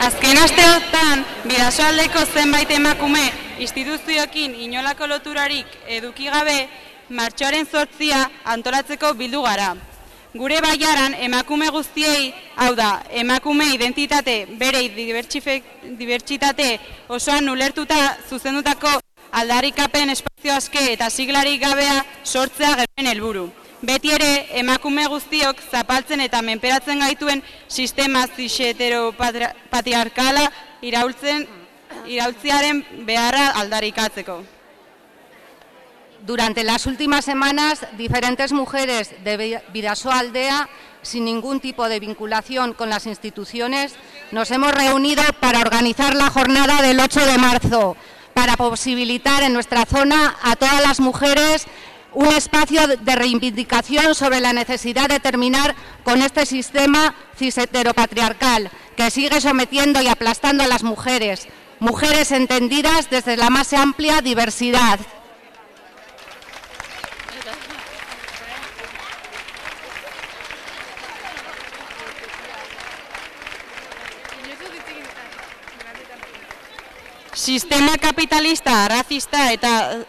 Azken asteotan, bidasoaldeko zenbait emakume instituzioekin inolako loturarik eduki gabe, martxoaren zortzia antolatzeko bildu gara. Gure baiaran emakume guztiei, hau da, emakume identitate berei dibertsitate osoan ulertuta zuzendutako aldarikapen espazio aske eta siglarik gabea sortzea genuen helburu. Beti ere, emakume guztiok zapaltzen eta menperatzen gaituen sistema zixetero patriarkala iraultzen, iraultziaren beharra aldarikatzeko. Durante las últimas semanas, diferentes mujeres de Vidasoa Aldea, sin ningún tipo de vinculación con las instituciones, nos hemos reunido para organizar la jornada del 8 de marzo, para posibilitar en nuestra zona a todas las mujeres un espacio de reivindicación sobre la necesidad de terminar con este sistema cis-heteropatriarcal que sigue sometiendo y aplastando a las mujeres, mujeres entendidas desde la más amplia diversidad. Sistema kapitalista, arrazista eta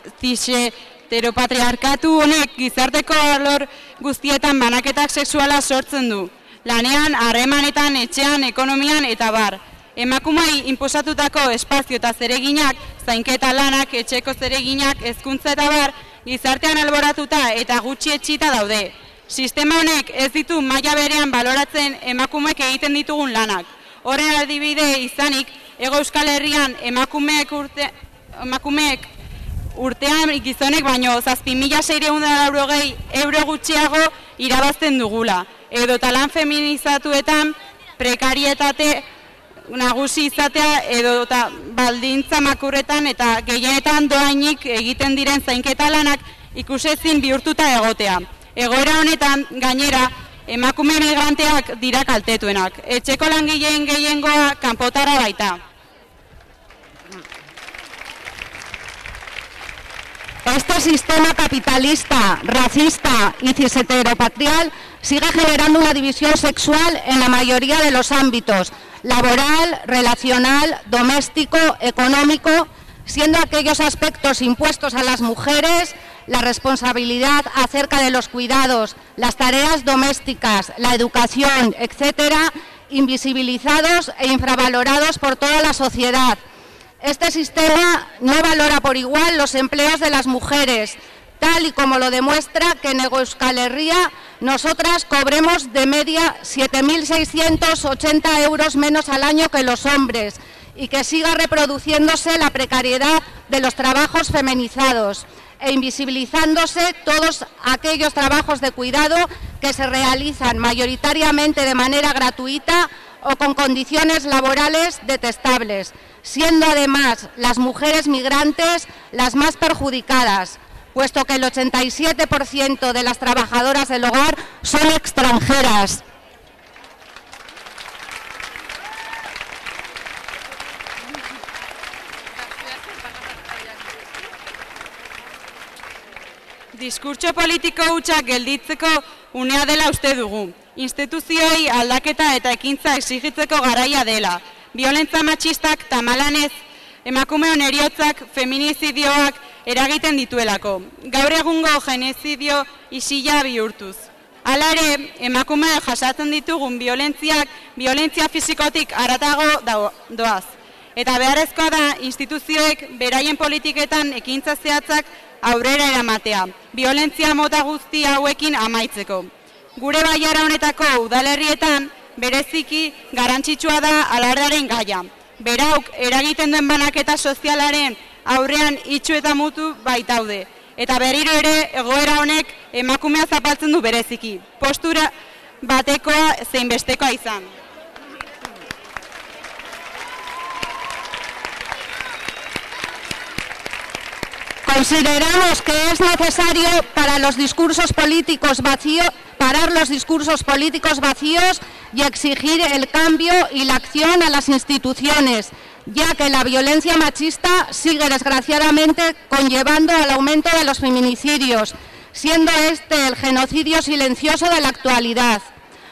teropatriarkatu honek gizarteko alor guztietan banaketak sexuala sortzen du. Lanean, harremanetan, etxean, ekonomian eta bar. Emakumai inposatutako espazio eta zereginak, zainketa lanak, etxeko zereginak, ezkuntza eta bar, gizartean alboratuta eta gutxi etxita daude. Sistema honek ez ditu maila berean baloratzen emakumeek egiten ditugun lanak. Horren adibide izanik, Ego Euskal Herrian emakumeek urte, emakumeek urtean gizonek baino zazpi mila euro gutxiago irabazten dugula. Edo talan feminizatuetan prekarietate nagusi izatea edo ta baldintza makurretan eta gehienetan doainik egiten diren zainketa lanak ikusezin bihurtuta egotea. Egoera honetan gainera emakume migranteak dira kaltetuenak. Etxeko langileen gehiengoa kanpotara baita. Este sistema capitalista, racista y ciseteropatrial sigue generando una división sexual en la mayoría de los ámbitos, laboral, relacional, doméstico, económico, siendo aquellos aspectos impuestos a las mujeres la responsabilidad acerca de los cuidados, las tareas domésticas, la educación, etcétera, invisibilizados e infravalorados por toda la sociedad este sistema no valora por igual los empleos de las mujeres, tal y como lo demuestra que en Euskal Herria nosotras cobremos de media 7.680 euros menos al año que los hombres y que siga reproduciéndose la precariedad de los trabajos feminizados e invisibilizándose todos aquellos trabajos de cuidado que se realizan mayoritariamente de manera gratuita o con condiciones laborales detestables siendo además las mujeres migrantes las más perjudicadas, puesto que el 87% de las trabajadoras del hogar son extranjeras. Diskurtso politiko hutsak gelditzeko unea dela uste dugu. Instituzioei aldaketa eta ekintza exigitzeko garaia dela violentza matxistak tamalanez emakume eriotzak feminizidioak eragiten dituelako. Gaur egungo genezidio isila bihurtuz. Hala ere, emakume jasatzen ditugun violentziak, violentzia fizikotik aratago doaz. Eta beharrezkoa da instituzioek beraien politiketan ekintza zehatzak aurrera eramatea, violentzia mota guzti hauekin amaitzeko. Gure baiara honetako udalerrietan, bereziki garantzitsua da alardearen gaia. Berauk eragiten duen banaketa sozialaren aurrean itxu eta mutu baitaude. Eta berriro ere egoera honek emakumea zapaltzen du bereziki. Postura batekoa zein bestekoa izan. Consideramos que es necesario para los discursos políticos vacíos parar los discursos políticos vacíos y exigir el cambio y la acción a las instituciones, ya que la violencia machista sigue desgraciadamente conllevando al aumento de los feminicidios, siendo este el genocidio silencioso de la actualidad.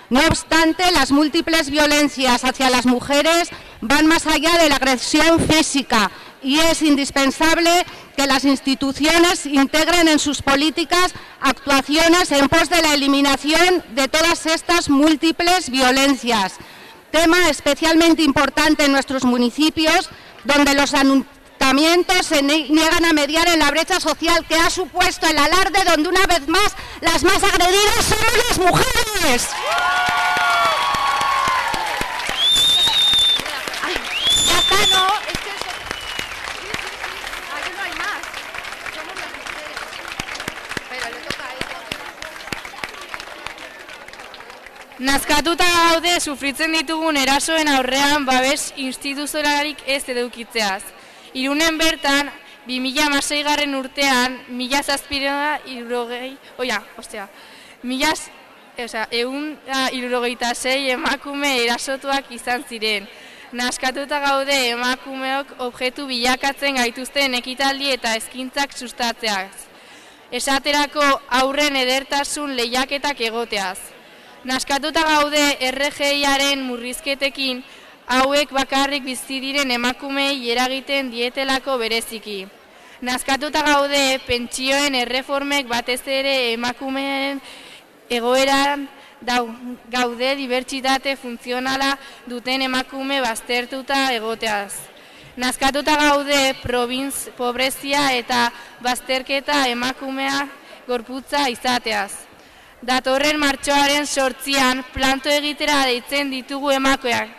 No obstante, las múltiples violencias hacia las mujeres van más allá de la agresión física y es indispensable que las instituciones integren en sus políticas actuaciones en pos de la eliminación de todas estas múltiples violencias. Tema especialmente importante en nuestros municipios, donde los ayuntamientos se niegan a mediar en la brecha social que ha supuesto el alarde, donde una vez más las más agredidas son las mujeres. Nazkatuta gaude sufritzen ditugun erasoen aurrean babes instituzionalarik ez edukitzeaz. Irunen bertan, 2006 garren urtean, mila zazpirena irurogei, oia, ostia, mila, oza, egun irurogeita zei emakume erasotuak izan ziren. Naskatuta gaude emakumeok objektu bilakatzen gaituzten ekitaldi eta eskintzak sustatzeaz. Esaterako aurren edertasun lehiaketak egoteaz. Naskatuta gaude RGIaren murrizketekin hauek bakarrik bizi diren emakumei eragiten dietelako bereziki. Naskatuta gaude pentsioen erreformek batez ere emakumeen egoeran gaude dibertsitate funtzionala duten emakume baztertuta egoteaz. Naskatuta gaude provinz pobrezia eta bazterketa emakumea gorputza izateaz. Datorren martxoaren sortzian planto egitera deitzen ditugu emakoak.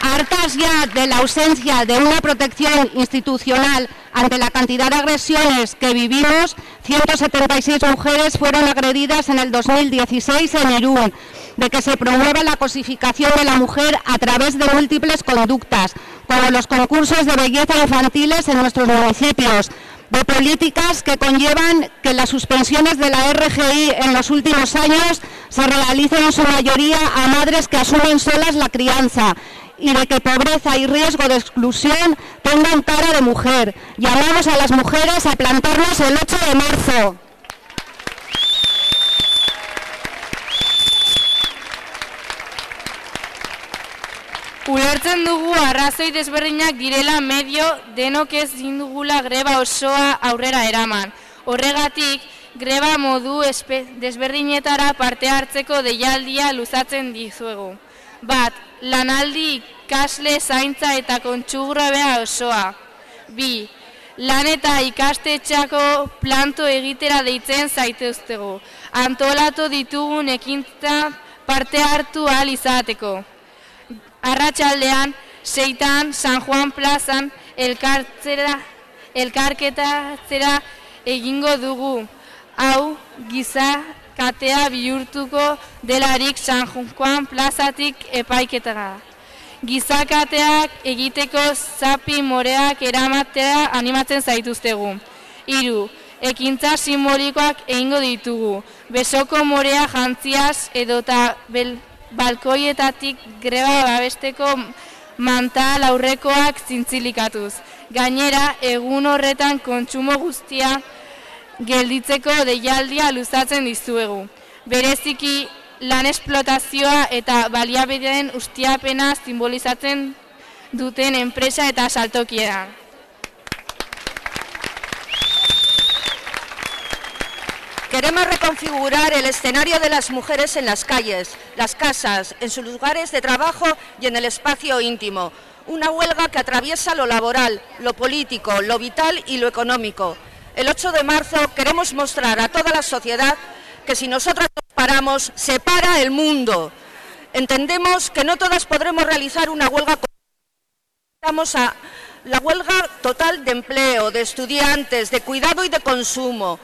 Hartas ya de la ausencia de una protección institucional ante la cantidad de agresiones que vivimos, 176 mujeres fueron agredidas en el 2016 en Irún, de que se promueva la cosificación de la mujer a través de múltiples conductas, como los concursos de belleza infantiles en nuestros municipios, de políticas que conllevan que las suspensiones de la RGI en los últimos años se realicen en su mayoría a madres que asumen solas la crianza y de que pobreza y riesgo de exclusión tengan cara de mujer. Llamamos a las mujeres a plantarnos el 8 de marzo. Ulertzen dugu arrazoi desberdinak direla medio denok ez dugula greba osoa aurrera eraman. Horregatik, greba modu desberdinetara parte hartzeko deialdia luzatzen dizuegu. Bat, lanaldi ikasle zaintza eta kontsugrabea osoa. Bi, lan eta ikastetxako planto egitera deitzen zaituztegu. Antolatu ditugun ekintza parte hartu ahal izateko arratsaldean seitan San Juan plazan elkartzera elkarketatzera egingo dugu. Hau giza katea bihurtuko delarik San Juan plazatik epaiketara. Gizakateak egiteko zapi moreak eramatea animatzen zaituztegu. Hiru, ekintza simbolikoak egingo ditugu. Besoko morea jantziaz edota bel, balkoietatik greba babesteko mantal aurrekoak zintzilikatuz. Gainera, egun horretan kontsumo guztia gelditzeko deialdia luzatzen dizuegu. Bereziki, lan esplotazioa eta baliabideen ustiapena simbolizatzen duten enpresa eta saltokiera. Queremos reconfigurar el escenario de las mujeres en las calles, las casas, en sus lugares de trabajo y en el espacio íntimo. Una huelga que atraviesa lo laboral, lo político, lo vital y lo económico. El 8 de marzo queremos mostrar a toda la sociedad que si nosotras nos paramos, se para el mundo. Entendemos que no todas podremos realizar una huelga. Estamos a la huelga total de empleo, de estudiantes, de cuidado y de consumo.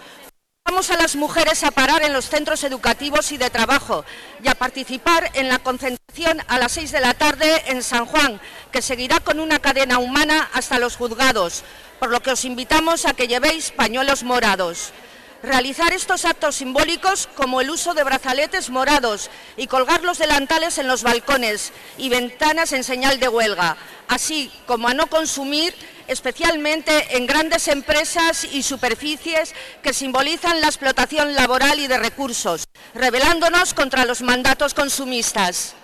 Vamos a las mujeres a parar en los centros educativos y de trabajo y a participar en la concentración a las 6 de la tarde en San Juan, que seguirá con una cadena humana hasta los juzgados, por lo que os invitamos a que llevéis pañuelos morados. Realizar estos actos simbólicos como el uso de brazaletes morados y colgar los delantales en los balcones y ventanas en señal de huelga, así como a no consumir especialmente en grandes empresas y superficies que simbolizan la explotación laboral y de recursos, rebelándonos contra los mandatos consumistas.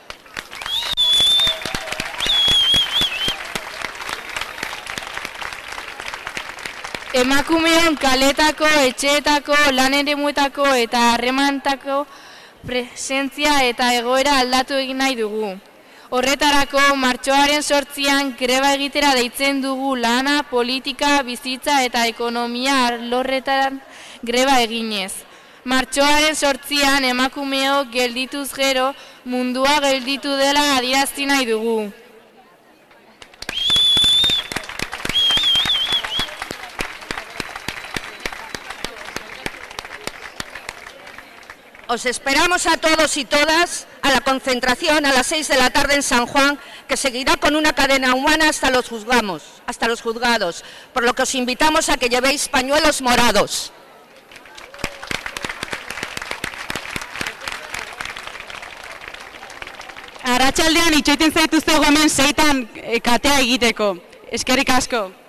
Eta eta. Horretarako, martxoaren sortzian greba egitera deitzen dugu lana, politika, bizitza eta ekonomia arlorretan greba eginez. Martxoaren sortzian emakumeo geldituz gero mundua gelditu dela adirazti nahi dugu. Os esperamos a todos y todas a la concentración a las 6 de la tarde en San Juan, que seguirá con una cadena humana hasta los juzgamos, hasta los juzgados, por lo que os invitamos a que llevéis pañuelos morados. Itxoiten zaituzte gomen zeitan eh, katea egiteko. Eskerrik asko.